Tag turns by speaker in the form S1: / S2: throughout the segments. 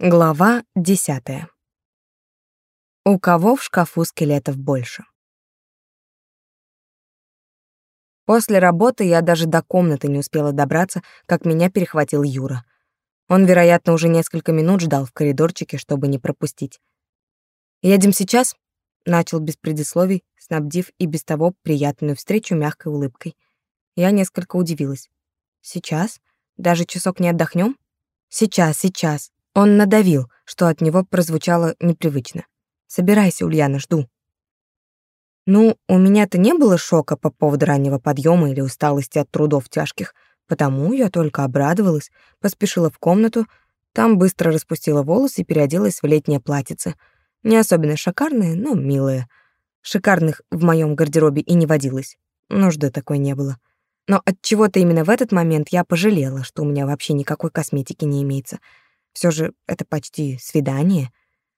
S1: Глава десятая. У кого в шкафу скелетов больше? После работы я даже до комнаты не успела добраться, как меня перехватил Юра. Он, вероятно, уже несколько минут ждал в коридорчике, чтобы не пропустить. «Едем сейчас?» — начал без предисловий, снабдив и без того приятную встречу мягкой улыбкой. Я несколько удивилась. «Сейчас? Даже часок не отдохнем? «Сейчас, сейчас!» Он надавил, что от него прозвучало непривычно. «Собирайся, Ульяна, жду». Ну, у меня-то не было шока по поводу раннего подъема или усталости от трудов тяжких, потому я только обрадовалась, поспешила в комнату, там быстро распустила волосы и переоделась в летнее платьице. Не особенно шикарное, но милое. Шикарных в моем гардеробе и не водилось. Нужды такой не было. Но от чего-то именно в этот момент я пожалела, что у меня вообще никакой косметики не имеется — все же это почти свидание,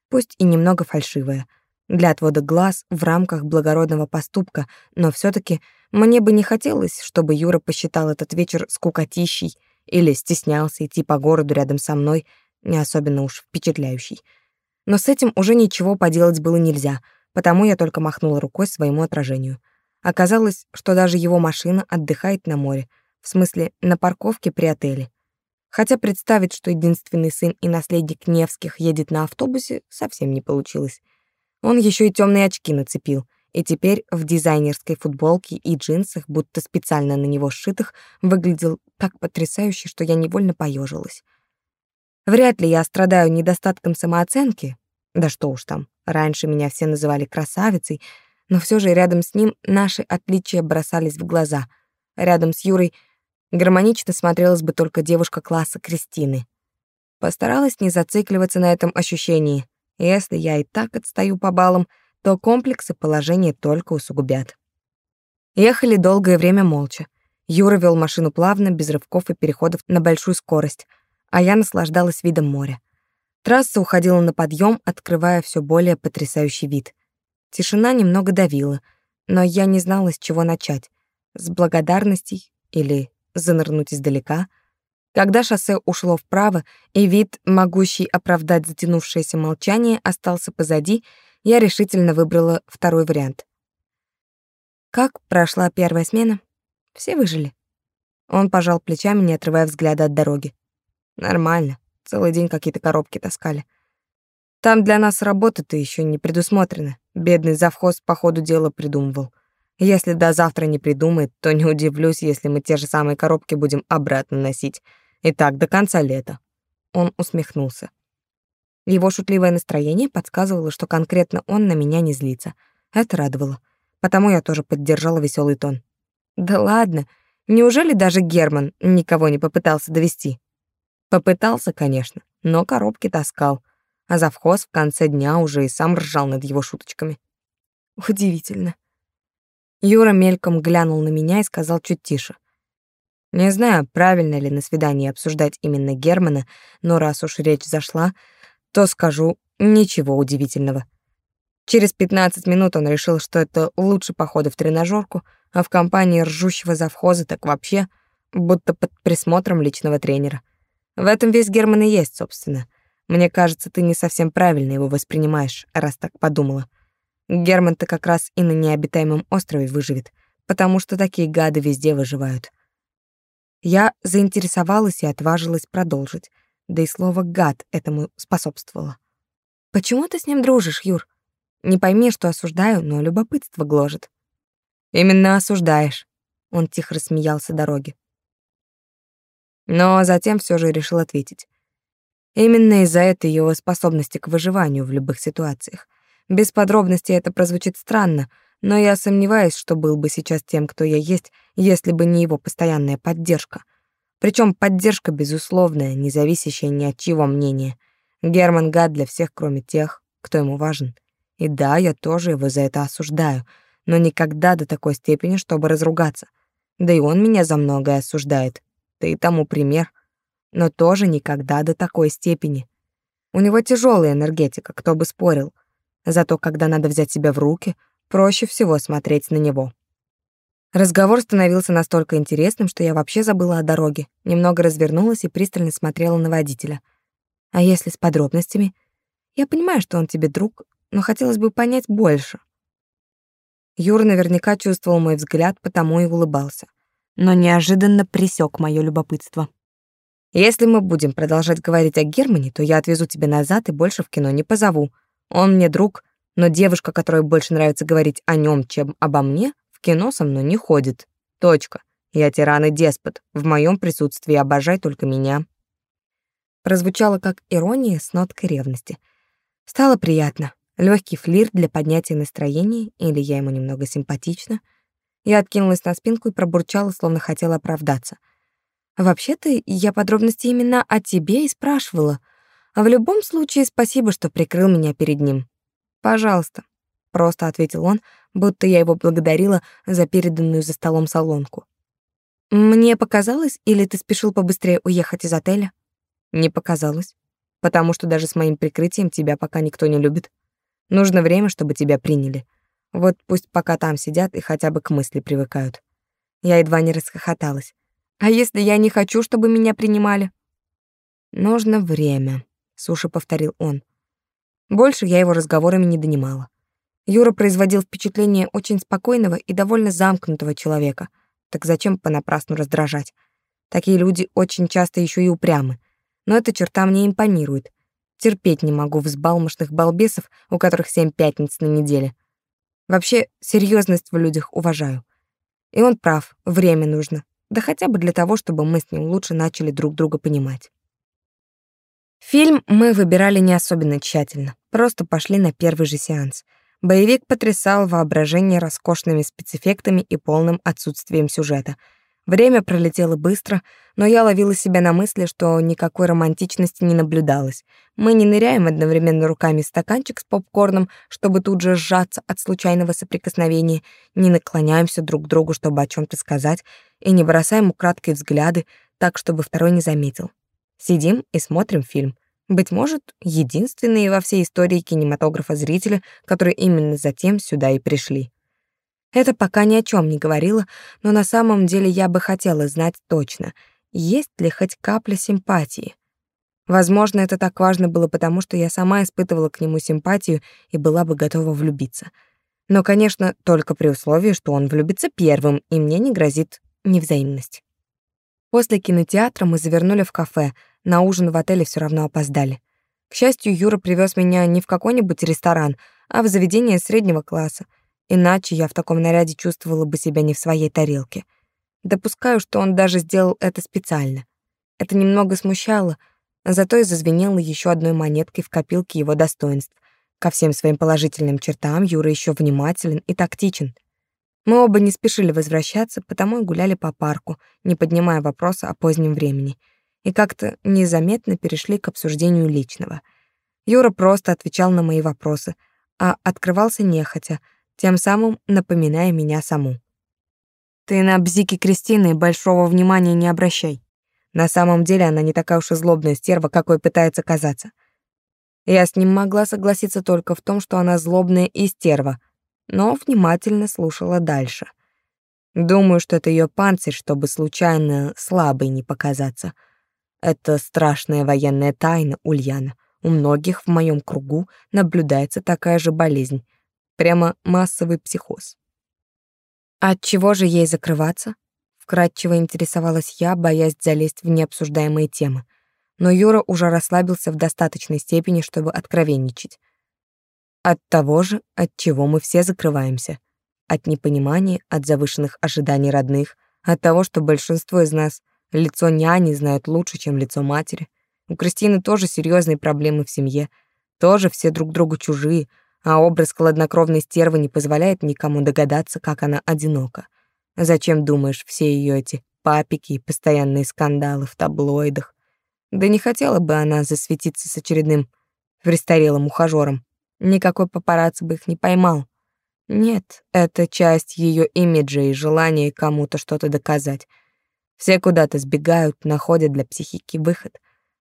S1: пусть и немного фальшивое, для отвода глаз в рамках благородного поступка, но все таки мне бы не хотелось, чтобы Юра посчитал этот вечер скукотищей или стеснялся идти по городу рядом со мной, не особенно уж впечатляющий. Но с этим уже ничего поделать было нельзя, потому я только махнула рукой своему отражению. Оказалось, что даже его машина отдыхает на море, в смысле, на парковке при отеле. Хотя представить, что единственный сын и наследник Невских едет на автобусе, совсем не получилось. Он еще и темные очки нацепил, и теперь в дизайнерской футболке и джинсах, будто специально на него сшитых, выглядел так потрясающе, что я невольно поежилась. Вряд ли я страдаю недостатком самооценки, да что уж там, раньше меня все называли красавицей, но все же рядом с ним наши отличия бросались в глаза. Рядом с Юрой — гармонично смотрелась бы только девушка класса Кристины. Постаралась не зацикливаться на этом ощущении. Если я и так отстаю по баллам, то комплексы положения только усугубят. Ехали долгое время молча. Юра вел машину плавно, без рывков и переходов на большую скорость, а я наслаждалась видом моря. Трасса уходила на подъем, открывая все более потрясающий вид. Тишина немного давила, но я не знала, с чего начать. С благодарностей или занырнуть издалека. Когда шоссе ушло вправо, и вид, могущий оправдать затянувшееся молчание, остался позади, я решительно выбрала второй вариант. Как прошла первая смена? Все выжили. Он пожал плечами, не отрывая взгляда от дороги. Нормально. Целый день какие-то коробки таскали. Там для нас работа-то еще не предусмотрена. Бедный завхоз по ходу дела придумывал. Если до завтра не придумает, то не удивлюсь, если мы те же самые коробки будем обратно носить. И так до конца лета. Он усмехнулся. Его шутливое настроение подсказывало, что конкретно он на меня не злится. Это радовало. Потому я тоже поддержала веселый тон. Да ладно, неужели даже Герман никого не попытался довести? Попытался, конечно, но коробки таскал, а завхоз в конце дня уже и сам ржал над его шуточками. Удивительно. Юра мельком глянул на меня и сказал чуть тише. Не знаю, правильно ли на свидании обсуждать именно Германа, но раз уж речь зашла, то скажу ничего удивительного. Через 15 минут он решил, что это лучше похода в тренажерку, а в компании ржущего завхоза так вообще, будто под присмотром личного тренера. В этом весь Герман и есть, собственно. Мне кажется, ты не совсем правильно его воспринимаешь, раз так подумала. Герман-то как раз и на необитаемом острове выживет, потому что такие гады везде выживают. Я заинтересовалась и отважилась продолжить, да и слово «гад» этому способствовало. «Почему ты с ним дружишь, Юр? Не пойми, что осуждаю, но любопытство гложет». «Именно осуждаешь», — он тихо рассмеялся дороги. Но затем все же решил ответить. Именно из-за этой его способности к выживанию в любых ситуациях — без подробностей это прозвучит странно, но я сомневаюсь, что был бы сейчас тем, кто я есть, если бы не его постоянная поддержка. Причем поддержка безусловная, не зависящая ни от чьего мнения. Герман гад для всех, кроме тех, кто ему важен. И да, я тоже его за это осуждаю, но никогда до такой степени, чтобы разругаться. Да и он меня за многое осуждает. Ты тому пример. Но тоже никогда до такой степени. У него тяжелая энергетика, кто бы спорил. Зато когда надо взять себя в руки, проще всего смотреть на него. Разговор становился настолько интересным, что я вообще забыла о дороге, немного развернулась и пристально смотрела на водителя. А если с подробностями? Я понимаю, что он тебе друг, но хотелось бы понять больше. Юра наверняка чувствовал мой взгляд, потому и улыбался. Но неожиданно присек мое любопытство. Если мы будем продолжать говорить о Германе, то я отвезу тебя назад и больше в кино не позову. Он мне друг, но девушка, которой больше нравится говорить о нем, чем обо мне, в кино со мной не ходит. Точка. Я тиран и деспот. В моем присутствии обожай только меня. Прозвучало как ирония с ноткой ревности. Стало приятно. Легкий флирт для поднятия настроения, или я ему немного симпатична. Я откинулась на спинку и пробурчала, словно хотела оправдаться — Вообще-то я подробности именно о тебе и спрашивала. А в любом случае спасибо, что прикрыл меня перед ним. Пожалуйста, просто ответил он, будто я его благодарила за переданную за столом солонку. Мне показалось, или ты спешил побыстрее уехать из отеля? Не показалось, потому что даже с моим прикрытием тебя пока никто не любит. Нужно время, чтобы тебя приняли. Вот пусть пока там сидят и хотя бы к мысли привыкают. Я едва не расхохоталась. А если я не хочу, чтобы меня принимали? Нужно время, суши повторил он. Больше я его разговорами не донимала. Юра производил впечатление очень спокойного и довольно замкнутого человека. Так зачем понапрасну раздражать? Такие люди очень часто еще и упрямы. Но эта черта мне импонирует. Терпеть не могу взбалмошных балбесов, у которых семь пятниц на неделе. Вообще, серьезность в людях уважаю. И он прав, время нужно да хотя бы для того, чтобы мы с ним лучше начали друг друга понимать. Фильм мы выбирали не особенно тщательно, просто пошли на первый же сеанс. Боевик потрясал воображение роскошными спецэффектами и полным отсутствием сюжета — Время пролетело быстро, но я ловила себя на мысли, что никакой романтичности не наблюдалось. Мы не ныряем одновременно руками в стаканчик с попкорном, чтобы тут же сжаться от случайного соприкосновения, не наклоняемся друг к другу, чтобы о чем то сказать, и не бросаем украдкой взгляды, так, чтобы второй не заметил. Сидим и смотрим фильм. Быть может, единственные во всей истории кинематографа зрители, которые именно затем сюда и пришли. Это пока ни о чем не говорило, но на самом деле я бы хотела знать точно, есть ли хоть капля симпатии. Возможно, это так важно было потому, что я сама испытывала к нему симпатию и была бы готова влюбиться. Но, конечно, только при условии, что он влюбится первым, и мне не грозит невзаимность. После кинотеатра мы завернули в кафе, на ужин в отеле все равно опоздали. К счастью, Юра привез меня не в какой-нибудь ресторан, а в заведение среднего класса — Иначе я в таком наряде чувствовала бы себя не в своей тарелке. Допускаю, что он даже сделал это специально. Это немного смущало, зато и зазвенело еще одной монеткой в копилке его достоинств. Ко всем своим положительным чертам Юра еще внимателен и тактичен. Мы оба не спешили возвращаться, потому и гуляли по парку, не поднимая вопроса о позднем времени. И как-то незаметно перешли к обсуждению личного. Юра просто отвечал на мои вопросы, а открывался нехотя — тем самым напоминая меня саму. Ты на бзики Кристины большого внимания не обращай. На самом деле она не такая уж и злобная стерва, какой пытается казаться. Я с ним могла согласиться только в том, что она злобная и стерва, но внимательно слушала дальше. Думаю, что это ее панцирь, чтобы случайно слабой не показаться. Это страшная военная тайна, Ульяна. У многих в моем кругу наблюдается такая же болезнь — Прямо массовый психоз. От чего же ей закрываться? Вкратчиво интересовалась я, боясь залезть в необсуждаемые темы. Но Юра уже расслабился в достаточной степени, чтобы откровенничать. От того же, от чего мы все закрываемся. От непонимания, от завышенных ожиданий родных, от того, что большинство из нас лицо няни знают лучше, чем лицо матери. У Кристины тоже серьезные проблемы в семье, тоже все друг другу чужие, а образ хладнокровной стервы не позволяет никому догадаться, как она одинока. Зачем, думаешь, все ее эти папики и постоянные скандалы в таблоидах? Да не хотела бы она засветиться с очередным престарелым ухажером. Никакой папарацци бы их не поймал. Нет, это часть ее имиджа и желания кому-то что-то доказать. Все куда-то сбегают, находят для психики выход.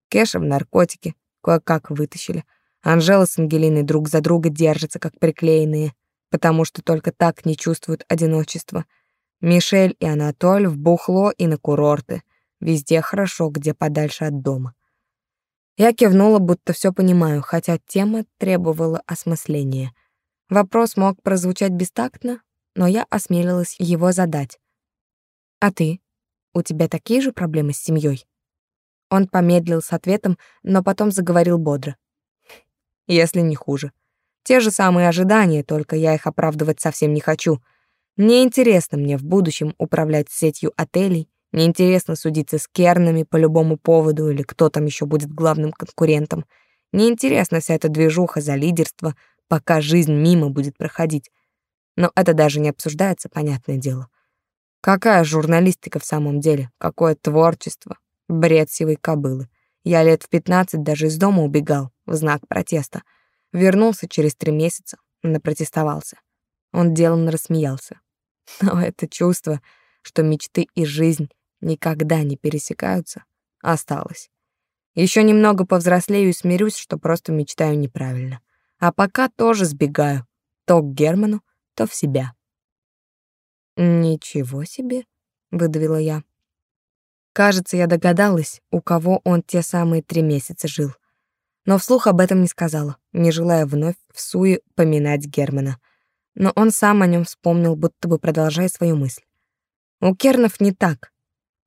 S1: Кэша в наркотики кое-как вытащили — Анжела с Ангелиной друг за друга держатся как приклеенные, потому что только так не чувствуют одиночества. Мишель и Анатоль в бухло и на курорты. Везде хорошо, где подальше от дома. Я кивнула, будто все понимаю, хотя тема требовала осмысления. Вопрос мог прозвучать бестактно, но я осмелилась его задать. «А ты? У тебя такие же проблемы с семьей? Он помедлил с ответом, но потом заговорил бодро. «Если не хуже. Те же самые ожидания, только я их оправдывать совсем не хочу. Не интересно мне в будущем управлять сетью отелей, не интересно судиться с кернами по любому поводу или кто там еще будет главным конкурентом. Не интересна вся эта движуха за лидерство, пока жизнь мимо будет проходить. Но это даже не обсуждается, понятное дело. Какая журналистика в самом деле? Какое творчество? Бред сивой кобылы. Я лет в пятнадцать даже из дома убегал в знак протеста. Вернулся через три месяца, напротестовался. Он деланно рассмеялся. Но это чувство, что мечты и жизнь никогда не пересекаются, осталось. Еще немного повзрослею и смирюсь, что просто мечтаю неправильно. А пока тоже сбегаю. То к Герману, то в себя. «Ничего себе», — выдавила я. Кажется, я догадалась, у кого он те самые три месяца жил. Но вслух об этом не сказала, не желая вновь в суе поминать Германа. Но он сам о нем вспомнил, будто бы продолжая свою мысль. У Кернов не так.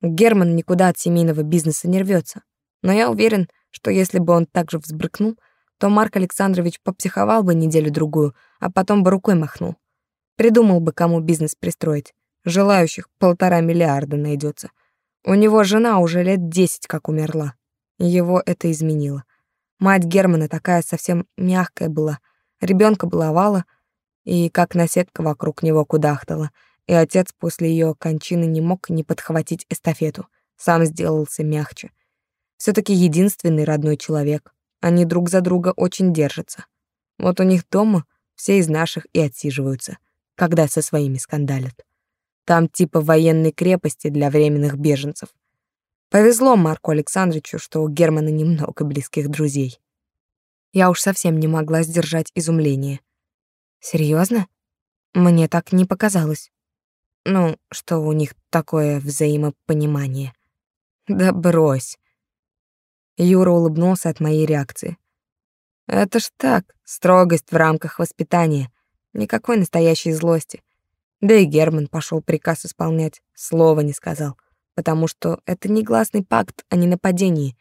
S1: Герман никуда от семейного бизнеса не рвется. Но я уверен, что если бы он так же взбрыкнул, то Марк Александрович попсиховал бы неделю-другую, а потом бы рукой махнул. Придумал бы, кому бизнес пристроить. Желающих полтора миллиарда найдется. У него жена уже лет десять как умерла. Его это изменило. Мать Германа такая совсем мягкая была. Ребенка баловала и как наседка вокруг него кудахтала — и отец после ее кончины не мог не подхватить эстафету, сам сделался мягче. все таки единственный родной человек, они друг за друга очень держатся. Вот у них дома все из наших и отсиживаются, когда со своими скандалят. Там типа военной крепости для временных беженцев. Повезло Марку Александровичу, что у Германа немного близких друзей. Я уж совсем не могла сдержать изумление. Серьезно? Мне так не показалось. Ну, что у них такое взаимопонимание. Да брось. Юра улыбнулся от моей реакции. Это ж так, строгость в рамках воспитания. Никакой настоящей злости. Да и Герман пошел приказ исполнять, слова не сказал, потому что это негласный пакт, а не нападение.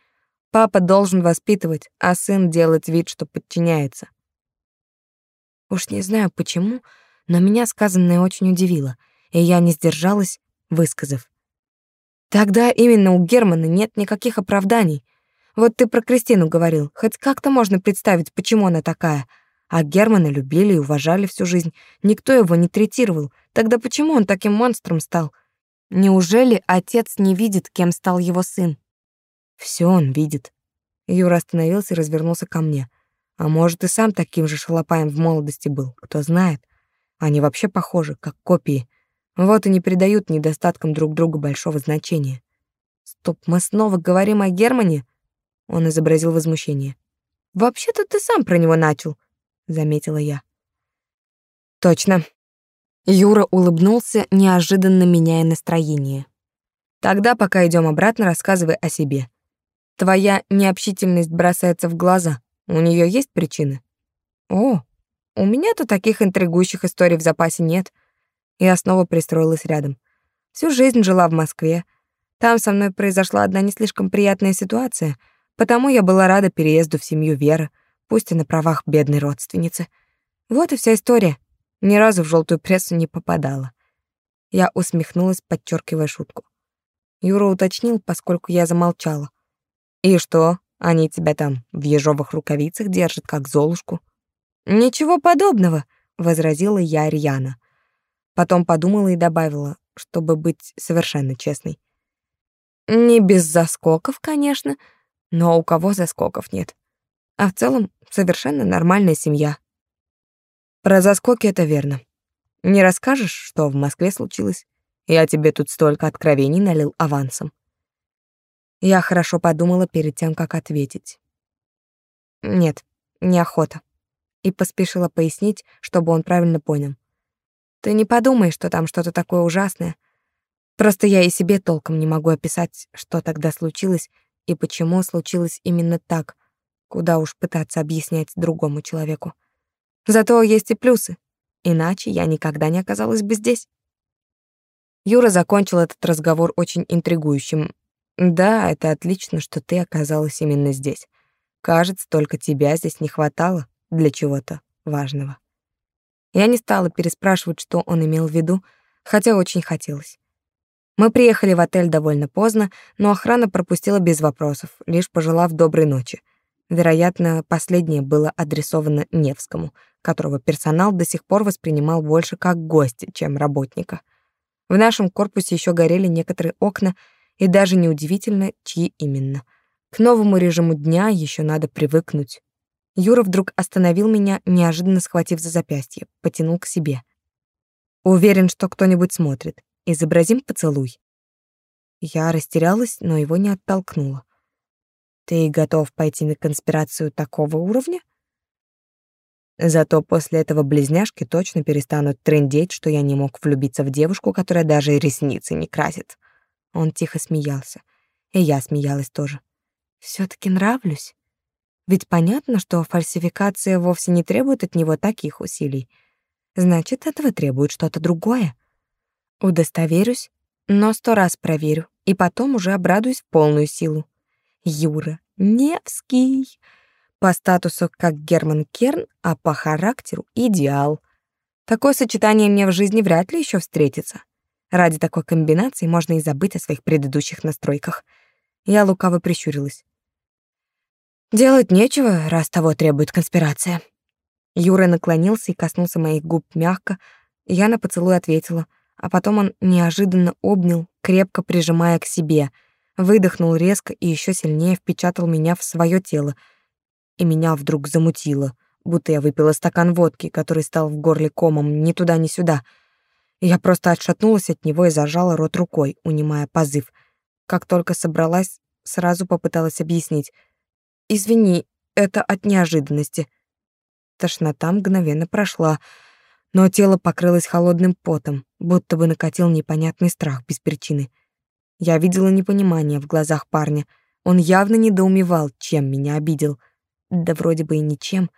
S1: Папа должен воспитывать, а сын делать вид, что подчиняется. Уж не знаю почему, но меня сказанное очень удивило — и я не сдержалась, высказав. Тогда именно у Германа нет никаких оправданий. Вот ты про Кристину говорил, хоть как-то можно представить, почему она такая. А Германа любили и уважали всю жизнь, никто его не третировал. Тогда почему он таким монстром стал? Неужели отец не видит, кем стал его сын? Все он видит. Юра остановился и развернулся ко мне. А может, и сам таким же шалопаем в молодости был, кто знает. Они вообще похожи, как копии. Вот и не придают недостаткам друг другу большого значения. Стоп, мы снова говорим о Германе? Он изобразил возмущение. Вообще-то ты сам про него начал, заметила я. Точно. Юра улыбнулся, неожиданно меняя настроение. Тогда, пока идем обратно, рассказывай о себе. Твоя необщительность бросается в глаза. У нее есть причины? О, у меня-то таких интригующих историй в запасе нет. Я снова пристроилась рядом. Всю жизнь жила в Москве. Там со мной произошла одна не слишком приятная ситуация, потому я была рада переезду в семью Веры, пусть и на правах бедной родственницы. Вот и вся история. Ни разу в желтую прессу не попадала. Я усмехнулась, подчеркивая шутку. Юра уточнил, поскольку я замолчала. «И что, они тебя там в ежовых рукавицах держат, как Золушку?» «Ничего подобного», — возразила я Рьяна. Потом подумала и добавила, чтобы быть совершенно честной. Не без заскоков, конечно, но у кого заскоков нет. А в целом совершенно нормальная семья. Про заскоки это верно. Не расскажешь, что в Москве случилось? Я тебе тут столько откровений налил авансом. Я хорошо подумала перед тем, как ответить. Нет, неохота. И поспешила пояснить, чтобы он правильно понял. Ты не подумай, что там что-то такое ужасное. Просто я и себе толком не могу описать, что тогда случилось и почему случилось именно так, Куда уж пытаться объяснять другому человеку. Зато есть и плюсы. Иначе я никогда не оказалась бы здесь. Юра закончил этот разговор очень интригующим. Да, это отлично, что ты оказалась именно здесь. Кажется, только тебя здесь не хватало для чего-то важного. Я не стала переспрашивать, что он имел в виду, хотя очень хотелось. Мы приехали в отель довольно поздно, но охрана пропустила без вопросов, лишь пожелав доброй ночи. Вероятно, последнее было адресовано Невскому, которого персонал до сих пор воспринимал больше как гостя, чем работника. В нашем корпусе еще горели некоторые окна, и даже неудивительно, чьи именно. К новому режиму дня еще надо привыкнуть. Юра вдруг остановил меня, неожиданно схватив за запястье, потянул к себе. Уверен, что кто-нибудь смотрит. Изобразим поцелуй. Я растерялась, но его не оттолкнула. Ты готов пойти на конспирацию такого уровня? Зато после этого близняшки точно перестанут трындеть, что я не мог влюбиться в девушку, которая даже ресницы не красит. Он тихо смеялся, и я смеялась тоже. все таки нравлюсь? Ведь понятно, что фальсификация вовсе не требует от него таких усилий. Значит, этого требует что-то другое. Удостоверюсь, но сто раз проверю, и потом уже обрадуюсь в полную силу. Юра Невский. По статусу как Герман Керн, а по характеру идеал. Такое сочетание мне в жизни вряд ли еще встретится. Ради такой комбинации можно и забыть о своих предыдущих настройках. Я лукаво прищурилась. Делать нечего, раз того требует конспирация. Юра наклонился и коснулся моих губ мягко, я на поцелуй ответила, а потом он неожиданно обнял, крепко прижимая к себе, выдохнул резко и еще сильнее впечатал меня в свое тело, и меня вдруг замутило, будто я выпила стакан водки, который стал в горле комом ни туда, ни сюда. Я просто отшатнулась от него и зажала рот рукой, унимая позыв. Как только собралась, сразу попыталась объяснить. «Извини, это от неожиданности». Тошнота мгновенно прошла, но тело покрылось холодным потом, будто бы накатил непонятный страх без причины. Я видела непонимание в глазах парня. Он явно недоумевал, чем меня обидел. Да вроде бы и ничем.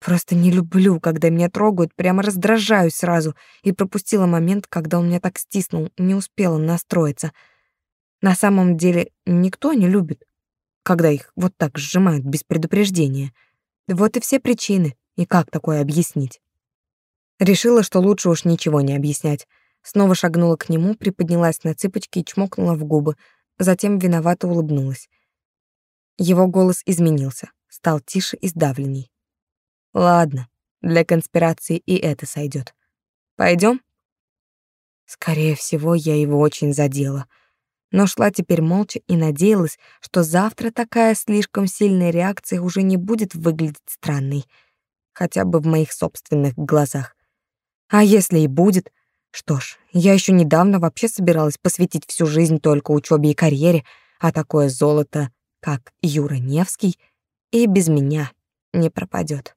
S1: Просто не люблю, когда меня трогают, прямо раздражаюсь сразу, и пропустила момент, когда он меня так стиснул, не успела настроиться. На самом деле никто не любит, когда их вот так сжимают без предупреждения. Вот и все причины, и как такое объяснить. Решила, что лучше уж ничего не объяснять. Снова шагнула к нему, приподнялась на цыпочки и чмокнула в губы, затем виновато улыбнулась. Его голос изменился, стал тише и сдавленней. Ладно, для конспирации и это сойдет. Пойдем? Скорее всего, я его очень задела — но шла теперь молча и надеялась, что завтра такая слишком сильная реакция уже не будет выглядеть странной, хотя бы в моих собственных глазах. А если и будет, что ж, я еще недавно вообще собиралась посвятить всю жизнь только учебе и карьере, а такое золото, как Юра Невский, и без меня не пропадет.